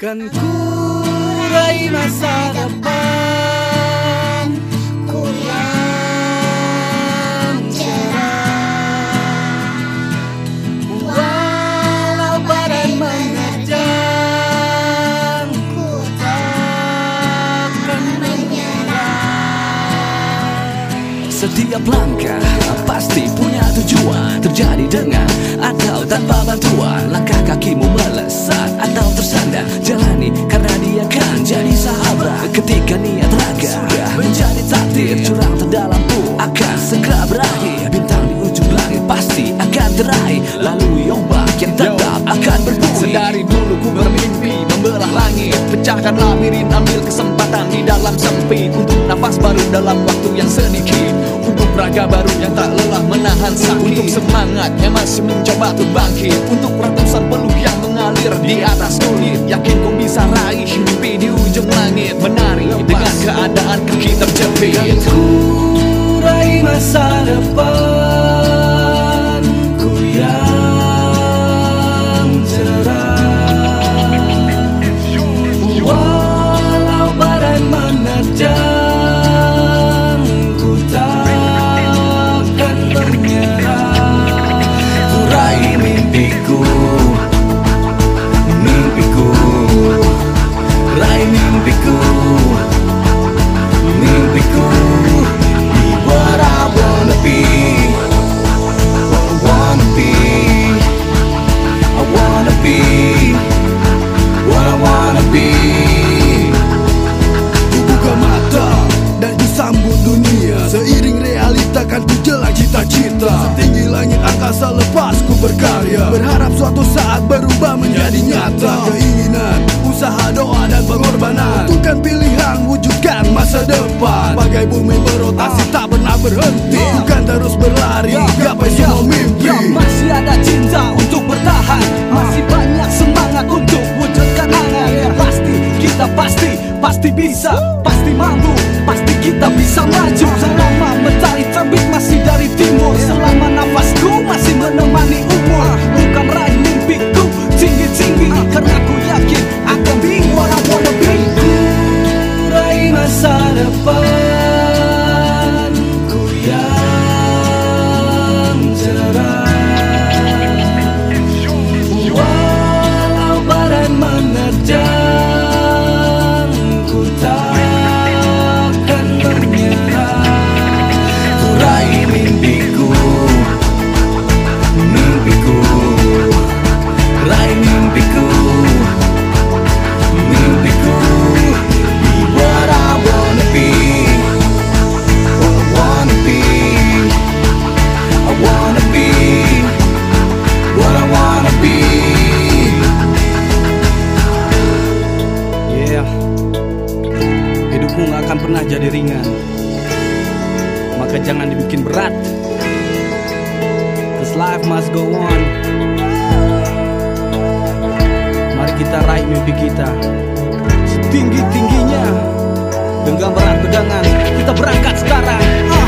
Kan ku raih masa depan. Ku yang cerah. Walau badan menerjang Ku takkan menyerah. Setiap langkah pasti punya tujuan Terjadi dengan atau tanpa bantuan Langkah kakimu melesat atau tersandar. Jalani karena dia kan jadi sahabat. Ketika niat raga sudah menjadi takdir Curang terdalam pun akan segera berakhir. Bintang di ujung langit pasti akan teraih Lalu ombak yang tetap akan berbunyi Sedari dulu ku bermimpi Pecahkan labirin ambil kesempatan di dalam sempit. Untuk nafas baru dalam waktu yang sedikit. Untuk raga baru yang tak lelah menahan sakit. Untuk semangat yang masih mencoba untuk bangkit. Untuk ratusan peluh yang mengalir di atas kulit. Yakin kau bisa raih mimpi di ujung langit. Menari dengan keadaan kaki terjepit. Ku raih masa depan Raih mimpiku Berharap suatu saat berubah menjadi nyata. Keinginan, usaha, doa dan pengorbanan. Tentukan pilihan, wujudkan masa depan. Bagai bumi berotasi tak pernah berhenti. Bukan terus berlari, gapai semua mimpi. Ya. Masih ada cinta untuk bertahan. Masih banyak semangat untuk wujudkan angan Pasti kita pasti, pasti bisa. Pasti mampu, pasti kita bisa maju Ku pernah jadi ringan Maka jangan dibikin berat. Cause life must go on. Mari kita raih mimpi kita Setinggi-tingginya. Genggam berat pegangan Kita berangkat sekarang